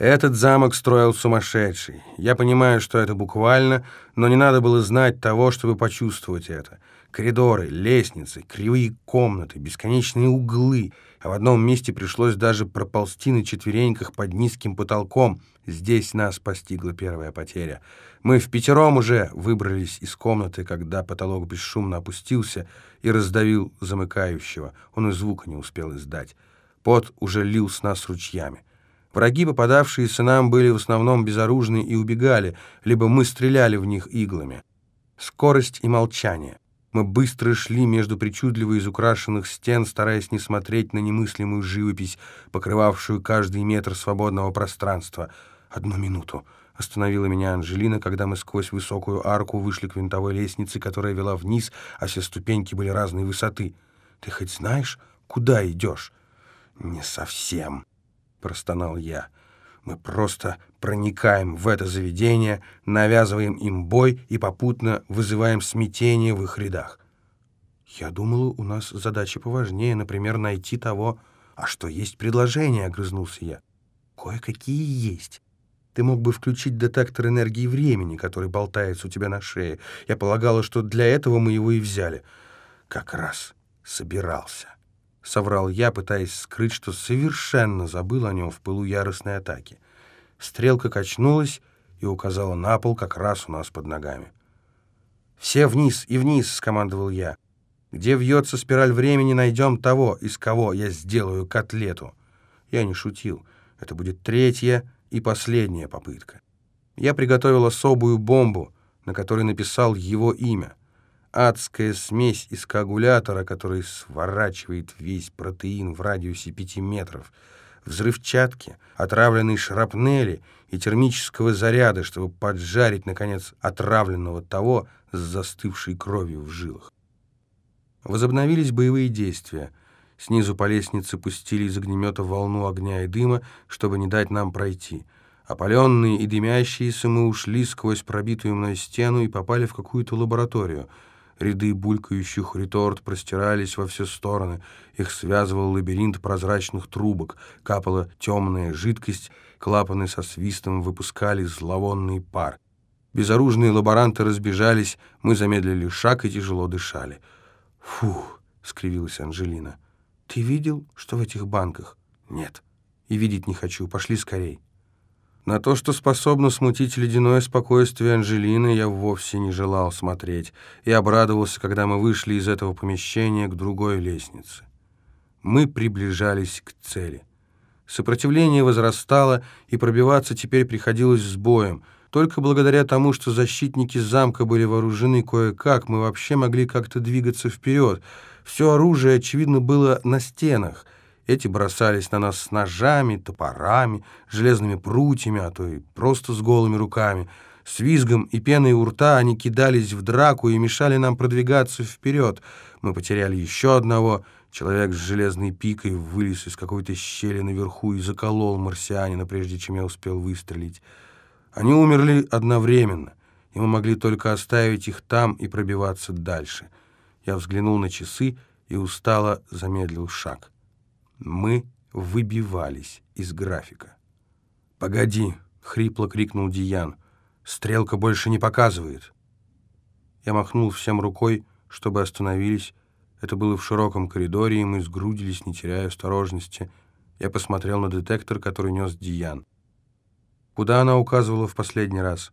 Этот замок строил сумасшедший. Я понимаю, что это буквально, но не надо было знать того, чтобы почувствовать это. Коридоры, лестницы, кривые комнаты, бесконечные углы. А в одном месте пришлось даже проползти на четвереньках под низким потолком. Здесь нас постигла первая потеря. Мы в пятером уже выбрались из комнаты, когда потолок бесшумно опустился и раздавил замыкающего. Он и звука не успел издать. Пот уже лил с нас ручьями. Враги, попадавшиеся нам, были в основном безоружны и убегали, либо мы стреляли в них иглами. Скорость и молчание. Мы быстро шли между причудливо изукрашенных стен, стараясь не смотреть на немыслимую живопись, покрывавшую каждый метр свободного пространства. «Одну минуту», — остановила меня Анжелина, когда мы сквозь высокую арку вышли к винтовой лестнице, которая вела вниз, а все ступеньки были разной высоты. «Ты хоть знаешь, куда идешь?» «Не совсем», — простонал я. «Мы просто проникаем в это заведение, навязываем им бой и попутно вызываем смятение в их рядах». «Я думала, у нас задача поважнее, например, найти того...» «А что, есть предложение?» — огрызнулся я. «Кое-какие есть. Ты мог бы включить детектор энергии времени, который болтается у тебя на шее. Я полагала, что для этого мы его и взяли. Как раз собирался». — соврал я, пытаясь скрыть, что совершенно забыл о нем в пылу яростной атаки. Стрелка качнулась и указала на пол как раз у нас под ногами. «Все вниз и вниз!» — скомандовал я. «Где вьется спираль времени, найдем того, из кого я сделаю котлету». Я не шутил. Это будет третья и последняя попытка. Я приготовил особую бомбу, на которой написал его имя адская смесь из коагулятора, который сворачивает весь протеин в радиусе 5 метров, взрывчатки, отравленной шрапнели и термического заряда, чтобы поджарить, наконец, отравленного того с застывшей кровью в жилах. Возобновились боевые действия. Снизу по лестнице пустили из огнемета волну огня и дыма, чтобы не дать нам пройти. Опаленные и дымящиеся мы ушли сквозь пробитую мной стену и попали в какую-то лабораторию — Ряды булькающих реторт простирались во все стороны. Их связывал лабиринт прозрачных трубок. Капала темная жидкость, клапаны со свистом выпускали зловонный пар. Безоружные лаборанты разбежались, мы замедлили шаг и тяжело дышали. «Фух!» — скривилась Анжелина. «Ты видел, что в этих банках?» «Нет. И видеть не хочу. Пошли скорей». На то, что способно смутить ледяное спокойствие Анжелины, я вовсе не желал смотреть и обрадовался, когда мы вышли из этого помещения к другой лестнице. Мы приближались к цели. Сопротивление возрастало, и пробиваться теперь приходилось с боем. Только благодаря тому, что защитники замка были вооружены кое-как, мы вообще могли как-то двигаться вперед. Все оружие, очевидно, было на стенах — эти бросались на нас с ножами, топорами, железными прутьями, а то и просто с голыми руками. С визгом и пеной у рта они кидались в драку и мешали нам продвигаться вперед. Мы потеряли еще одного. Человек с железной пикой вылез из какой-то щели наверху и заколол марсианина, прежде чем я успел выстрелить. Они умерли одновременно, и мы могли только оставить их там и пробиваться дальше. Я взглянул на часы и устало замедлил шаг. Мы выбивались из графика. «Погоди!» — хрипло крикнул Диан. «Стрелка больше не показывает!» Я махнул всем рукой, чтобы остановились. Это было в широком коридоре, и мы сгрудились, не теряя осторожности. Я посмотрел на детектор, который нес Диан. Куда она указывала в последний раз?